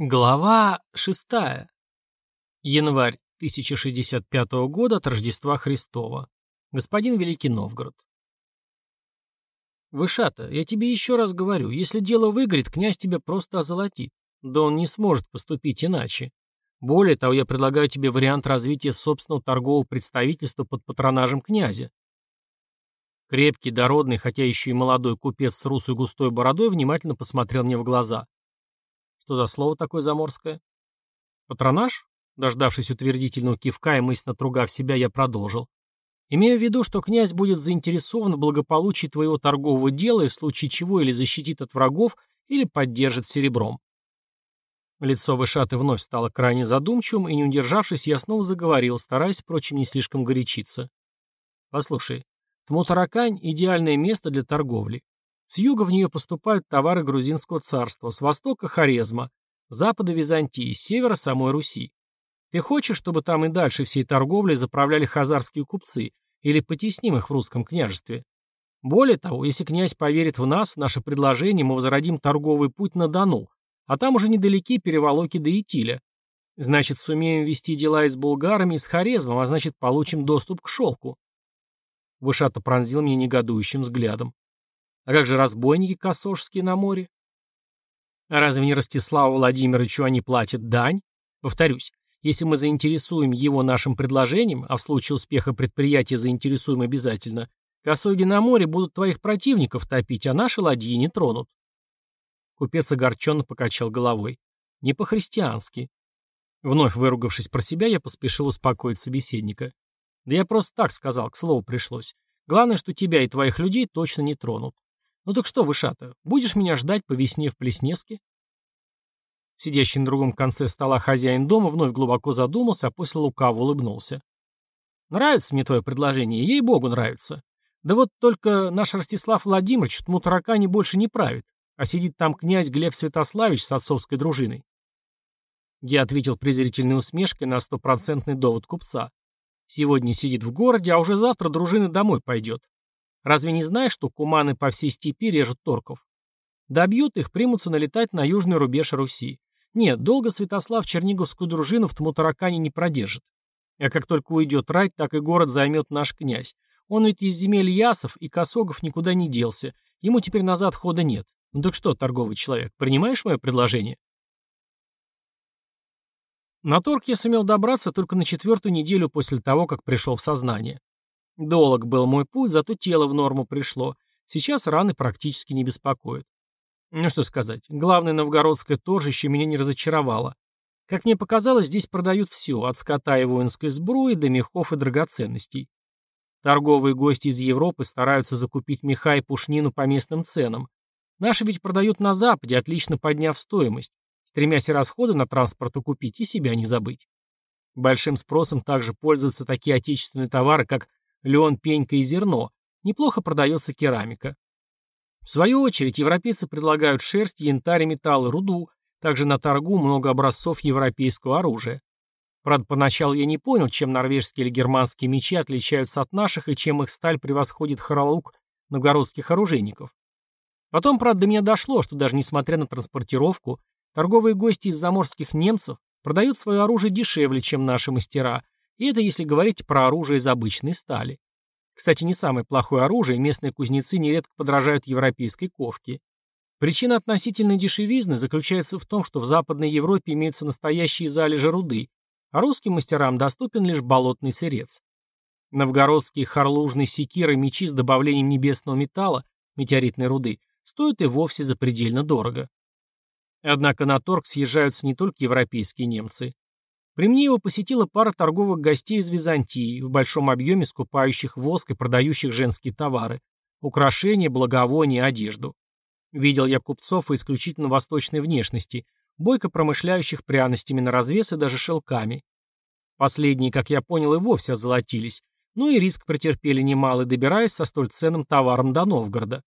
Глава 6. Январь 1065 года от Рождества Христова. Господин Великий Новгород. Вышата, я тебе еще раз говорю, если дело выгорит, князь тебя просто озолотит. Да он не сможет поступить иначе. Более того, я предлагаю тебе вариант развития собственного торгового представительства под патронажем князя. Крепкий, дородный, хотя еще и молодой купец с русой густой бородой внимательно посмотрел мне в глаза – что за слово такое заморское? Патронаж? Дождавшись утвердительного кивка и мысленно тругав себя, я продолжил. Имею в виду, что князь будет заинтересован в благополучии твоего торгового дела и в случае чего или защитит от врагов, или поддержит серебром. Лицо Вышаты вновь стало крайне задумчивым, и, не удержавшись, я снова заговорил, стараясь, впрочем, не слишком горячиться. «Послушай, Тмутаракань – идеальное место для торговли. С юга в нее поступают товары грузинского царства, с востока – Хорезма, запада – Византии, с севера – самой Руси. Ты хочешь, чтобы там и дальше всей торговлей заправляли хазарские купцы или потесним их в русском княжестве? Более того, если князь поверит в нас, в наше предложение, мы возродим торговый путь на Дону, а там уже недалеки переволоки до Итиля. Значит, сумеем вести дела и с булгарами, и с Хорезмом, а значит, получим доступ к шелку. Вышата пронзил меня негодующим взглядом. А как же разбойники косожские на море? А разве не Ростиславу Владимировичу они платят дань? Повторюсь, если мы заинтересуем его нашим предложением, а в случае успеха предприятия заинтересуем обязательно, косоги на море будут твоих противников топить, а наши ладьи не тронут. Купец огорченно покачал головой. Не по-христиански. Вновь выругавшись про себя, я поспешил успокоить собеседника. Да я просто так сказал, к слову пришлось. Главное, что тебя и твоих людей точно не тронут. «Ну так что, Вышата, будешь меня ждать по весне в Плеснеске?» Сидящий на другом конце стола хозяин дома вновь глубоко задумался, а после лукаво улыбнулся. «Нравится мне твое предложение, ей-богу нравится. Да вот только наш Ростислав Владимирович в Тмутаракане больше не правит, а сидит там князь Глеб Святославич с отцовской дружиной». Я ответил презрительной усмешкой на стопроцентный довод купца. «Сегодня сидит в городе, а уже завтра дружина домой пойдет. Разве не знаешь, что куманы по всей степи режут торков? Добьют их, примутся налетать на южный рубеж Руси. Нет, долго Святослав Черниговскую дружину в Тмутаракане не продержит. А как только уйдет рать, так и город займет наш князь. Он ведь из земель Ясов и Косогов никуда не делся. Ему теперь назад хода нет. Ну так что, торговый человек, принимаешь мое предложение? На торг я сумел добраться только на четвертую неделю после того, как пришел в сознание. Долг был мой путь, зато тело в норму пришло. Сейчас раны практически не беспокоят. Ну что сказать, главное новгородское торжище меня не разочаровало. Как мне показалось, здесь продают все, от скота и воинской сбруи до мехов и драгоценностей. Торговые гости из Европы стараются закупить меха и пушнину по местным ценам. Наши ведь продают на Западе, отлично подняв стоимость, стремясь расходы на транспорт окупить, и себя не забыть. Большим спросом также пользуются такие отечественные товары, как лен, пенька и зерно, неплохо продается керамика. В свою очередь, европейцы предлагают шерсть, янтарь, металл и руду, также на торгу много образцов европейского оружия. Правда, поначалу я не понял, чем норвежские или германские мечи отличаются от наших и чем их сталь превосходит хоролук новгородских оружейников. Потом, правда, до меня дошло, что даже несмотря на транспортировку, торговые гости из заморских немцев продают свое оружие дешевле, чем наши мастера, и это если говорить про оружие из обычной стали. Кстати, не самое плохое оружие, местные кузнецы нередко подражают европейской ковке. Причина относительной дешевизны заключается в том, что в Западной Европе имеются настоящие залежи руды, а русским мастерам доступен лишь болотный сырец. Новгородские харлужные секиры мечи с добавлением небесного металла, метеоритной руды, стоят и вовсе запредельно дорого. Однако на торг съезжаются не только европейские немцы. При мне его посетила пара торговых гостей из Византии, в большом объеме скупающих воск и продающих женские товары, украшения, благовония, одежду. Видел я купцов исключительно восточной внешности, бойко промышляющих пряностями на развес и даже шелками. Последние, как я понял, и вовсе озолотились, ну и риск претерпели немалый, добираясь со столь ценным товаром до Новгорода.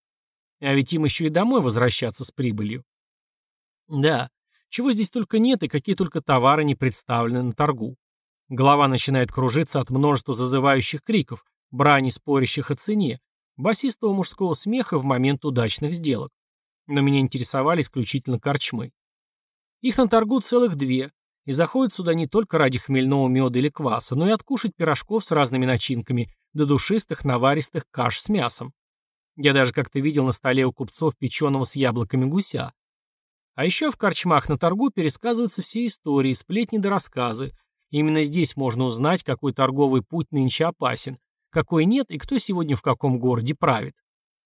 А ведь им еще и домой возвращаться с прибылью. Да, чего здесь только нет и какие только товары не представлены на торгу. Голова начинает кружиться от множества зазывающих криков, брани спорящих о цене, басистого мужского смеха в момент удачных сделок. Но меня интересовали исключительно корчмы. Их на торгу целых две, и заходят сюда не только ради хмельного меда или кваса, но и откушать пирожков с разными начинками, до душистых наваристых каш с мясом. Я даже как-то видел на столе у купцов печеного с яблоками гуся. А еще в корчмах на торгу пересказываются все истории, сплетни да рассказы. именно здесь можно узнать, какой торговый путь нынче опасен, какой нет и кто сегодня в каком городе правит.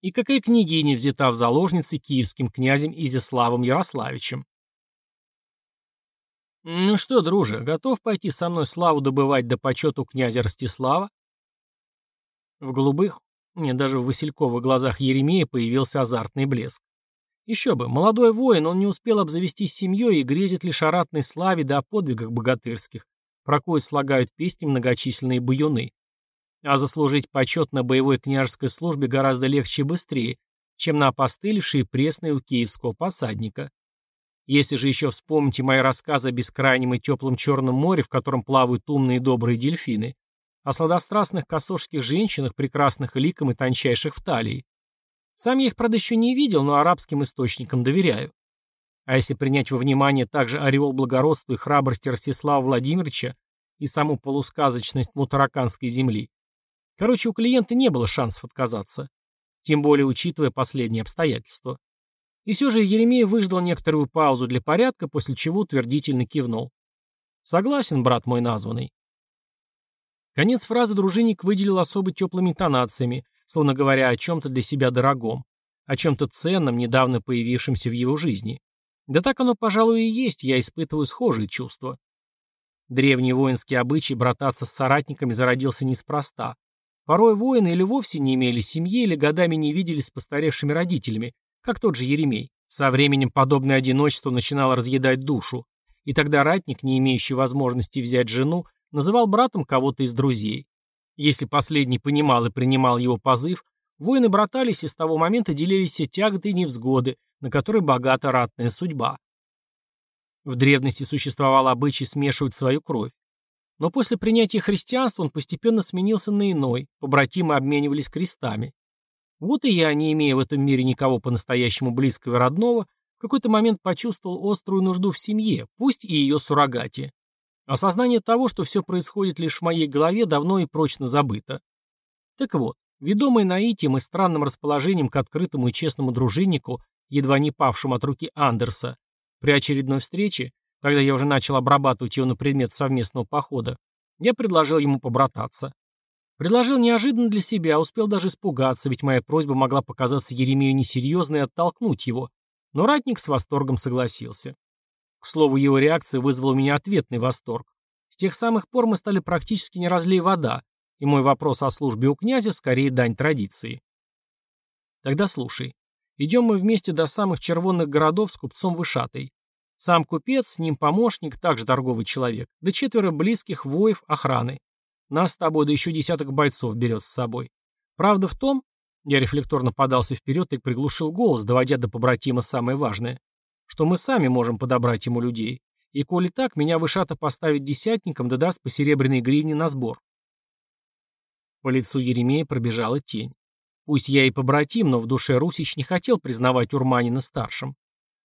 И какая княгиня взята в заложницы киевским князем Изяславом Ярославичем. «Ну что, друже, готов пойти со мной славу добывать до почету князя Ростислава?» В голубых, нет, даже в васильковых глазах Еремея появился азартный блеск. Еще бы, молодой воин, он не успел обзавестись семьей и грезит лишь о ратной славе да о подвигах богатырских, про кое слагают песни многочисленные баюны. А заслужить почет на боевой княжеской службе гораздо легче и быстрее, чем на опостылевшие пресные у киевского посадника. Если же еще вспомните мои рассказы о бескрайнем и теплом Черном море, в котором плавают умные и добрые дельфины, о сладострастных косожских женщинах, прекрасных ликом и тончайших в талии. Сам я их, правда, еще не видел, но арабским источникам доверяю. А если принять во внимание также ореол благородства и храбрости Ростислава Владимировича и саму полусказочность мутараканской земли, короче, у клиента не было шансов отказаться, тем более учитывая последние обстоятельства. И все же Еремей выждал некоторую паузу для порядка, после чего утвердительно кивнул. «Согласен, брат мой названный». Конец фразы дружинник выделил особо теплыми интонациями, словно говоря о чем-то для себя дорогом, о чем-то ценном, недавно появившемся в его жизни. Да так оно, пожалуй, и есть, я испытываю схожие чувства. Древний воинский обычай брататься с соратниками зародился неспроста. Порой воины или вовсе не имели семьи, или годами не виделись с постаревшими родителями, как тот же Еремей. Со временем подобное одиночество начинало разъедать душу, и тогда ратник, не имеющий возможности взять жену, называл братом кого-то из друзей. Если последний понимал и принимал его позыв, воины братались и с того момента делились все тяготы и невзгоды, на которые богата ратная судьба. В древности существовал обычай смешивать свою кровь. Но после принятия христианства он постепенно сменился на иной, побратимы обменивались крестами. Вот и я, не имея в этом мире никого по-настоящему близкого и родного, в какой-то момент почувствовал острую нужду в семье, пусть и ее суррогате. Осознание того, что все происходит лишь в моей голове, давно и прочно забыто. Так вот, ведомый наитием и странным расположением к открытому и честному дружиннику, едва не павшему от руки Андерса, при очередной встрече, когда я уже начал обрабатывать его на предмет совместного похода, я предложил ему побрататься. Предложил неожиданно для себя, успел даже испугаться, ведь моя просьба могла показаться Еремею несерьезной и оттолкнуть его. Но ратник с восторгом согласился. К слову, его реакция вызвала у меня ответный восторг. С тех самых пор мы стали практически не разлей вода, и мой вопрос о службе у князя скорее дань традиции. Тогда слушай. Идем мы вместе до самых червонных городов с купцом Вышатой. Сам купец, с ним помощник, также торговый человек, да четверо близких воев охраны. Нас с тобой, да еще десяток бойцов берет с собой. Правда в том, я рефлекторно подался вперед и приглушил голос, доводя до побратима самое важное, что мы сами можем подобрать ему людей. И коли так, меня вышата поставить десятником, да даст по серебряной гривне на сбор. По лицу Еремея пробежала тень. Пусть я и побратим, но в душе Русич не хотел признавать Урманина старшим.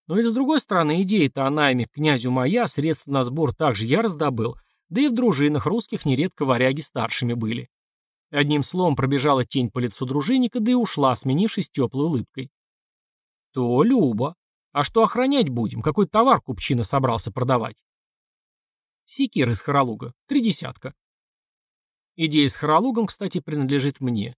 Но ведь с другой стороны, идея-то о найме князю моя, средств на сбор также я раздобыл, да и в дружинах русских нередко варяги старшими были. Одним словом, пробежала тень по лицу дружинника, да и ушла, сменившись теплой улыбкой. То Люба. А что охранять будем? Какой товар купчина собрался продавать? Секир из Харалуга. Три десятка. Идея с Харалугом, кстати, принадлежит мне.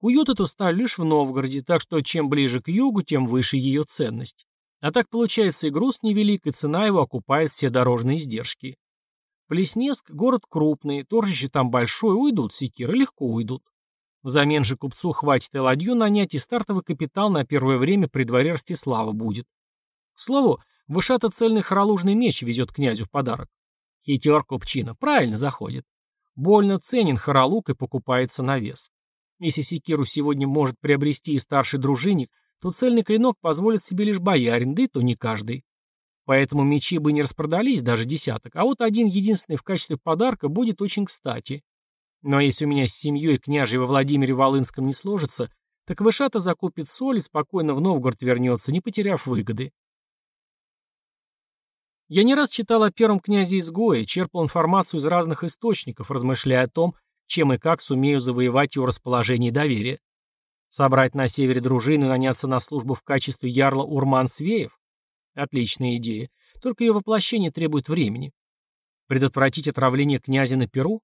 Уют эту сталь лишь в Новгороде, так что чем ближе к югу, тем выше ее ценность. А так получается и груз невелик, и цена его окупает все дорожные издержки. Плеснеск – город крупный, торжище там большой, уйдут секиры, легко уйдут. Взамен же купцу хватит и ладью нанять, и стартовый капитал на первое время при дворе Ростислава будет. К слову, вышато цельный хоролужный меч везет князю в подарок. Хитер купчина, правильно заходит. Больно ценен хоролук и покупается на вес. Если секиру сегодня может приобрести и старший дружинник, то цельный клинок позволит себе лишь боярин, да и то не каждый. Поэтому мечи бы не распродались, даже десяток, а вот один единственный в качестве подарка будет очень кстати. Но если у меня с семьей княжей во Владимире Волынском не сложится, так Вышата закупит соль и спокойно в Новгород вернется, не потеряв выгоды. Я не раз читал о первом князе изгое, черпал информацию из разных источников, размышляя о том, чем и как сумею завоевать его расположение и доверие. Собрать на севере дружину и наняться на службу в качестве ярла Урман Свеев? Отличная идея. Только ее воплощение требует времени. Предотвратить отравление князя на Перу?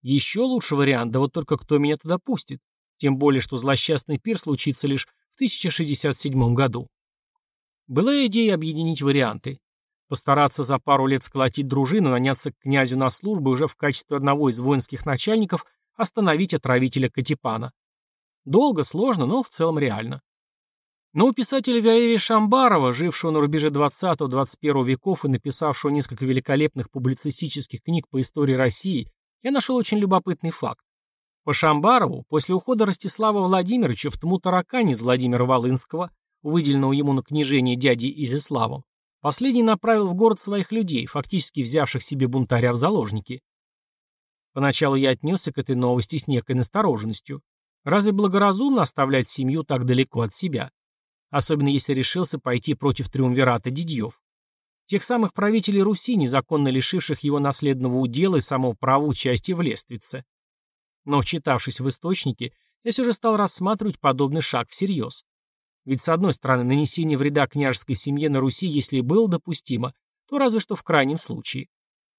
Еще лучший вариант, да вот только кто меня туда пустит. Тем более, что злосчастный пир случится лишь в 1067 году. Была идея объединить варианты. Постараться за пару лет сколотить дружину, наняться к князю на службу и уже в качестве одного из воинских начальников остановить отравителя Катипана. Долго, сложно, но в целом реально. Но у писателя Валерия Шамбарова, жившего на рубеже 20-21 веков и написавшего несколько великолепных публицистических книг по истории России, я нашел очень любопытный факт. По Шамбарову, после ухода Ростислава Владимировича в тму таракане из Владимира Волынского, выделенного ему на княжение дяди Изяславом, Последний направил в город своих людей, фактически взявших себе бунтаря в заложники. Поначалу я отнесся к этой новости с некой настороженностью. Разве благоразумно оставлять семью так далеко от себя? Особенно если решился пойти против триумвирата Дидьев. Тех самых правителей Руси, незаконно лишивших его наследного удела и самого права участия в лествице. Но, вчитавшись в источники, я все же стал рассматривать подобный шаг всерьез. Ведь, с одной стороны, нанесение вреда княжеской семье на Руси, если и было допустимо, то разве что в крайнем случае.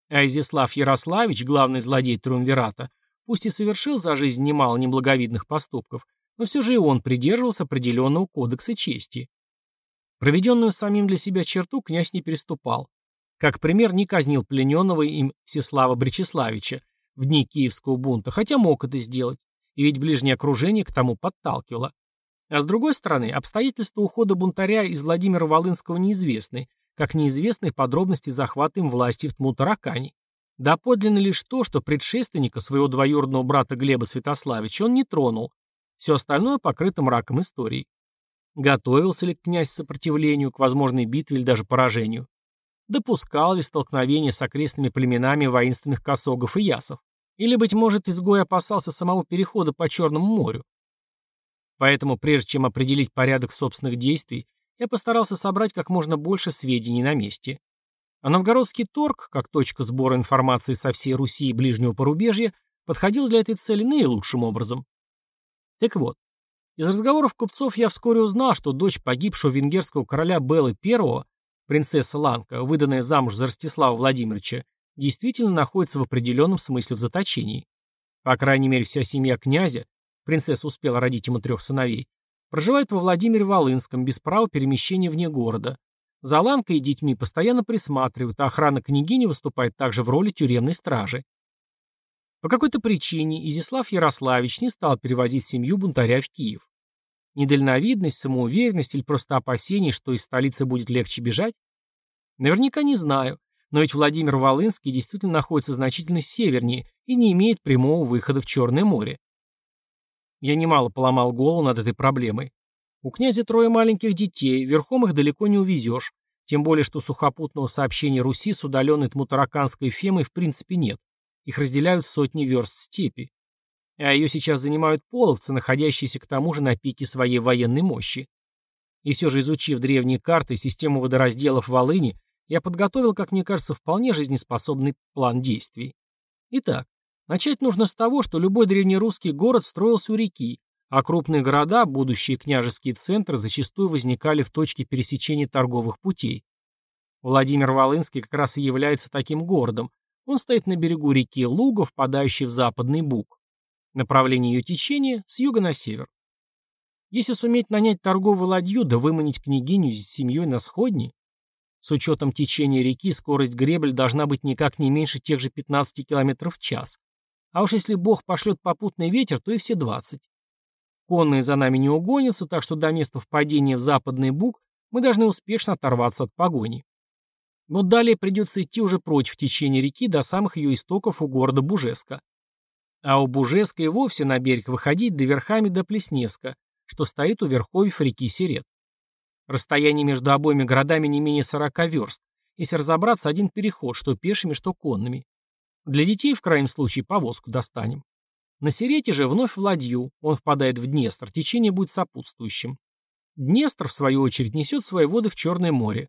А Изяслав Ярославич, главный злодей Триумвирата, пусть и совершил за жизнь немало неблаговидных поступков, но все же и он придерживался определенного кодекса чести. Проведенную самим для себя черту князь не переступал. Как пример, не казнил плененного им Всеслава Бречеславича в дни киевского бунта, хотя мог это сделать, и ведь ближнее окружение к тому подталкивало. А с другой стороны, обстоятельства ухода бунтаря из Владимира Волынского неизвестны, как неизвестны подробности захвата им власти в Тмутаракане. Доподлинно лишь то, что предшественника своего двоюродного брата Глеба Святославича он не тронул. Все остальное покрыто мраком истории. Готовился ли князь к сопротивлению, к возможной битве или даже поражению? Допускал ли столкновение с окрестными племенами воинственных косогов и ясов? Или, быть может, изгой опасался самого перехода по Черному морю? Поэтому, прежде чем определить порядок собственных действий, я постарался собрать как можно больше сведений на месте. А новгородский торг, как точка сбора информации со всей Руси и ближнего порубежья, подходил для этой цели наилучшим образом. Так вот, из разговоров купцов я вскоре узнал, что дочь погибшего венгерского короля Беллы I, принцесса Ланка, выданная замуж за Ростислава Владимировича, действительно находится в определенном смысле в заточении. По крайней мере, вся семья князя, принцесса успела родить ему трех сыновей, проживает во Владимире Волынском без права перемещения вне города. За Ланкой и детьми постоянно присматривают, а охрана княгини выступает также в роли тюремной стражи. По какой-то причине Изяслав Ярославич не стал перевозить семью бунтаря в Киев. Недальновидность, самоуверенность или просто опасение, что из столицы будет легче бежать? Наверняка не знаю, но ведь Владимир Волынский действительно находится значительно севернее и не имеет прямого выхода в Черное море. Я немало поломал голову над этой проблемой. У князя трое маленьких детей, верхом их далеко не увезешь. Тем более, что сухопутного сообщения Руси с удаленной Тмутараканской Фемой в принципе нет. Их разделяют сотни верст степи. А ее сейчас занимают половцы, находящиеся к тому же на пике своей военной мощи. И все же, изучив древние карты и систему водоразделов Волыни, я подготовил, как мне кажется, вполне жизнеспособный план действий. Итак, Начать нужно с того, что любой древнерусский город строился у реки, а крупные города, будущие княжеские центры, зачастую возникали в точке пересечения торговых путей. Владимир Волынский как раз и является таким городом. Он стоит на берегу реки Луга, впадающей в западный Буг. Направление ее течения – с юга на север. Если суметь нанять торговую ладью да выманить княгиню с семьей на сходни, с учетом течения реки скорость гребель должна быть никак не меньше тех же 15 км в час, а уж если Бог пошлет попутный ветер, то и все двадцать. Конные за нами не угонятся, так что до места впадения в западный Буг мы должны успешно оторваться от погони. Но далее придется идти уже против течения реки до самых ее истоков у города Бужеска. А у Бужеска и вовсе на берег выходить до верхами до Плеснеска, что стоит у верховьев реки Серет. Расстояние между обоими городами не менее 40 верст, если разобраться один переход, что пешими, что конными. Для детей, в крайнем случае, повозку достанем. На Серете же вновь в ладью, он впадает в Днестр, течение будет сопутствующим. Днестр, в свою очередь, несет свои воды в Черное море.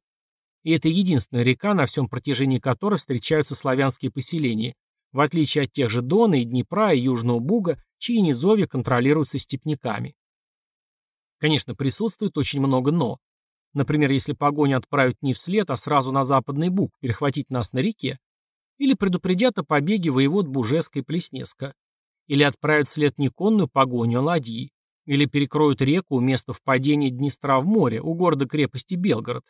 И это единственная река, на всем протяжении которой встречаются славянские поселения, в отличие от тех же Дона и Днепра и Южного Буга, чьи низовья контролируются степняками. Конечно, присутствует очень много «но». Например, если погоню отправят не вслед, а сразу на западный Буг, перехватить нас на реке. Или предупредят о побеге воевод Бужеска и Плеснеска. Или отправят вслед не конную погоню, а ладьи. Или перекроют реку у места впадения Днестра в море, у города-крепости Белгород.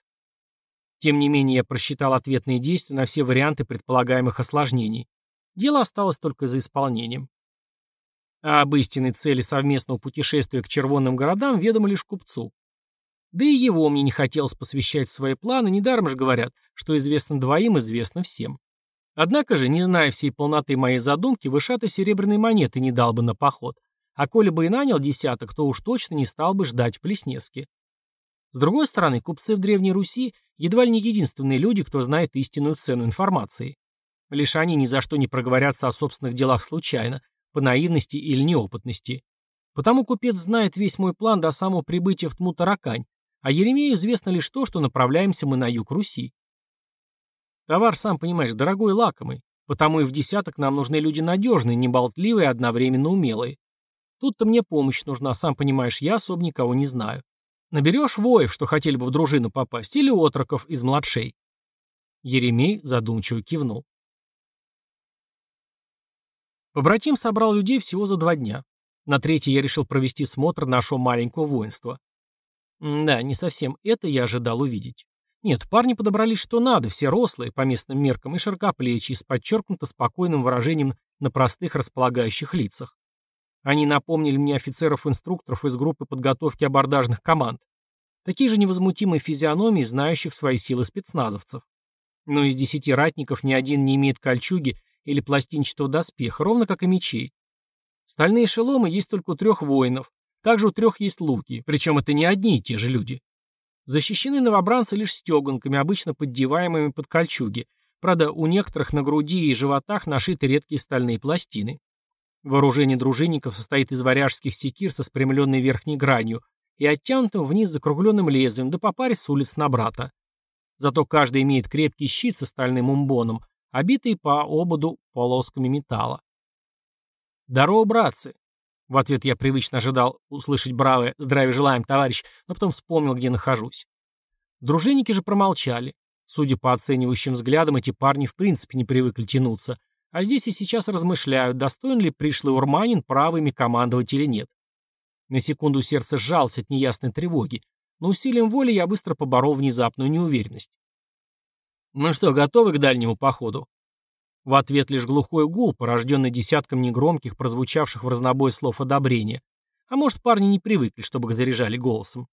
Тем не менее, я просчитал ответные действия на все варианты предполагаемых осложнений. Дело осталось только за исполнением. А об истинной цели совместного путешествия к червонным городам ведомо лишь купцу. Да и его мне не хотелось посвящать свои планы, недаром же говорят, что известно двоим, известно всем. Однако же, не зная всей полноты моей задумки, вышатой серебряной монеты не дал бы на поход. А коли бы и нанял десяток, то уж точно не стал бы ждать в Плеснеске. С другой стороны, купцы в Древней Руси едва ли не единственные люди, кто знает истинную цену информации. Лишь они ни за что не проговорятся о собственных делах случайно, по наивности или неопытности. Потому купец знает весь мой план до самого прибытия в Тмутаракань, а Еремею известно лишь то, что направляемся мы на юг Руси. Товар, сам понимаешь, дорогой и лакомый, потому и в десяток нам нужны люди надежные, неболтливые и одновременно умелые. Тут-то мне помощь нужна, сам понимаешь, я особо никого не знаю. Наберешь воев, что хотели бы в дружину попасть, или отроков из младшей. Еремей задумчиво кивнул. Побратим собрал людей всего за два дня. На третий я решил провести смотр нашего маленького воинства. Да, не совсем это я ожидал увидеть. Нет, парни подобрались что надо, все рослые, по местным меркам, и широкоплечие, с подчеркнуто спокойным выражением на простых располагающих лицах. Они напомнили мне офицеров-инструкторов из группы подготовки абордажных команд. Такие же невозмутимые физиономии, знающих свои силы спецназовцев. Но из десяти ратников ни один не имеет кольчуги или пластинчатого доспеха, ровно как и мечей. Стальные шеломы есть только у трех воинов, также у трех есть луки, причем это не одни и те же люди. Защищены новобранцы лишь стеганками, обычно поддеваемыми под кольчуги, правда, у некоторых на груди и животах нашиты редкие стальные пластины. Вооружение дружинников состоит из варяжских секир со спрямленной верхней гранью и оттянутым вниз закругленным лезвием, да по паре с улиц на брата. Зато каждый имеет крепкий щит со стальным умбоном, обитые по ободу полосками металла. «Здорово, братцы!» В ответ я привычно ожидал услышать бравое «Здравия желаем, товарищ», но потом вспомнил, где нахожусь. Дружинники же промолчали. Судя по оценивающим взглядам, эти парни в принципе не привыкли тянуться, а здесь и сейчас размышляют, достоин ли пришлый урманин правыми командовать или нет. На секунду сердце сжалось от неясной тревоги, но усилием воли я быстро поборол внезапную неуверенность. «Ну что, готовы к дальнему походу?» В ответ лишь глухой гул, порожденный десятком негромких, прозвучавших в разнобой слов одобрения. А может, парни не привыкли, чтобы их заряжали голосом.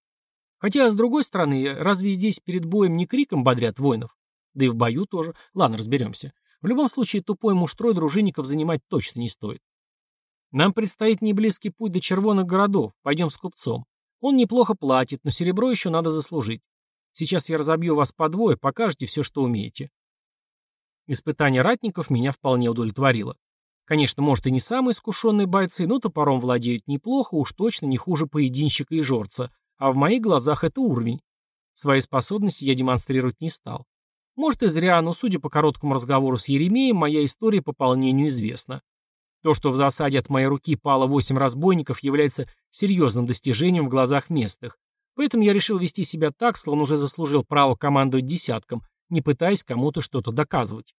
Хотя, с другой стороны, разве здесь перед боем не криком бодрят воинов? Да и в бою тоже. Ладно, разберемся. В любом случае, тупой муштрой дружинников занимать точно не стоит. Нам предстоит неблизкий путь до червоных городов. Пойдем с купцом. Он неплохо платит, но серебро еще надо заслужить. Сейчас я разобью вас по двое, покажете все, что умеете. Испытание ратников меня вполне удовлетворило. Конечно, может и не самые искушенные бойцы, но топором владеют неплохо, уж точно не хуже поединщика и жорца, а в моих глазах это уровень. Свои способности я демонстрировать не стал. Может и зря, но судя по короткому разговору с Еремеем, моя история пополнению известна. То, что в засаде от моей руки пало восемь разбойников, является серьезным достижением в глазах местных, Поэтому я решил вести себя так, словно уже заслужил право командовать десятком, не пытаясь кому-то что-то доказывать.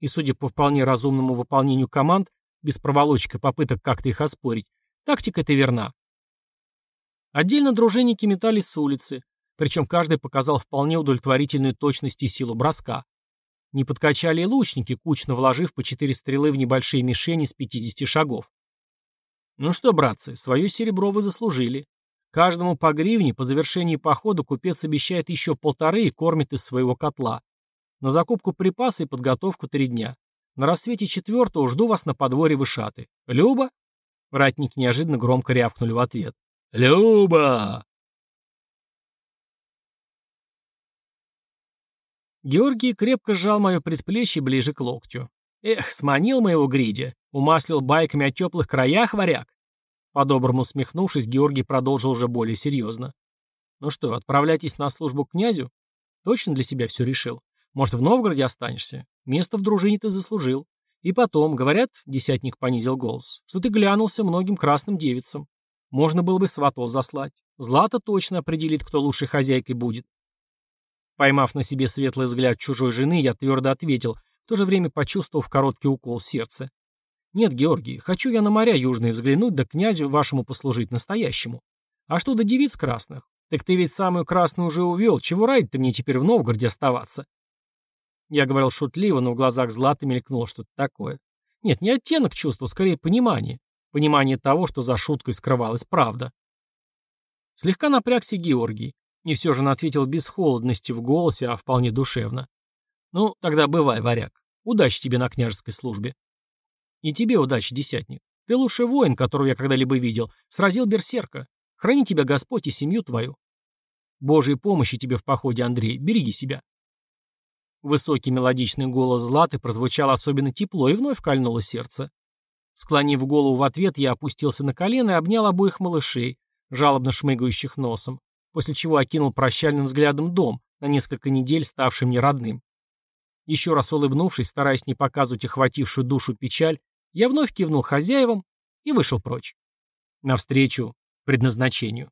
И судя по вполне разумному выполнению команд, без проволочек и попыток как-то их оспорить, тактика эта верна. Отдельно дружинники метались с улицы, причем каждый показал вполне удовлетворительную точность и силу броска. Не подкачали и лучники, кучно вложив по четыре стрелы в небольшие мишени с 50 шагов. Ну что, братцы, свое серебро вы заслужили. Каждому по гривне по завершении похода купец обещает еще полторы и кормит из своего котла. На закупку припаса и подготовку три дня. На рассвете четвертого жду вас на подворье Вышаты. Люба?» Ратники неожиданно громко рявкнули в ответ. «Люба!» Георгий крепко сжал мое предплечье ближе к локтю. Эх, сманил моего гридя, умаслил байками о теплых краях варяг. По-доброму усмехнувшись, Георгий продолжил уже более серьезно. «Ну что, отправляйтесь на службу к князю? Точно для себя все решил? Может, в Новгороде останешься? Место в дружине ты заслужил. И потом, говорят, десятник понизил голос, что ты глянулся многим красным девицам. Можно было бы сватов заслать. Злата точно определит, кто лучшей хозяйкой будет. Поймав на себе светлый взгляд чужой жены, я твердо ответил, в то же время почувствовав короткий укол в сердце. «Нет, Георгий, хочу я на моря южные взглянуть, да князю вашему послужить настоящему. А что до девиц красных? Так ты ведь самую красную уже увел, чего ради ты мне теперь в Новгороде оставаться?» Я говорил шутливо, но в глазах Златы мелькнуло что-то такое. Нет, не оттенок чувства, скорее понимание. Понимание того, что за шуткой скрывалась правда. Слегка напрягся Георгий. И все же он ответил без холодности в голосе, а вполне душевно. «Ну, тогда бывай, варяг. Удачи тебе на княжеской службе». «И тебе удачи, десятник. Ты лучший воин, которого я когда-либо видел. Сразил берсерка. Храни тебя Господь и семью твою. Божьей помощи тебе в походе, Андрей. Береги себя». Высокий мелодичный голос Златы прозвучал особенно тепло и вновь кольнуло сердце. Склонив голову в ответ, я опустился на колено и обнял обоих малышей, жалобно шмыгающих носом после чего окинул прощальным взглядом дом, на несколько недель ставший мне родным. Еще раз улыбнувшись, стараясь не показывать охватившую душу печаль, я вновь кивнул хозяевам и вышел прочь. Навстречу предназначению.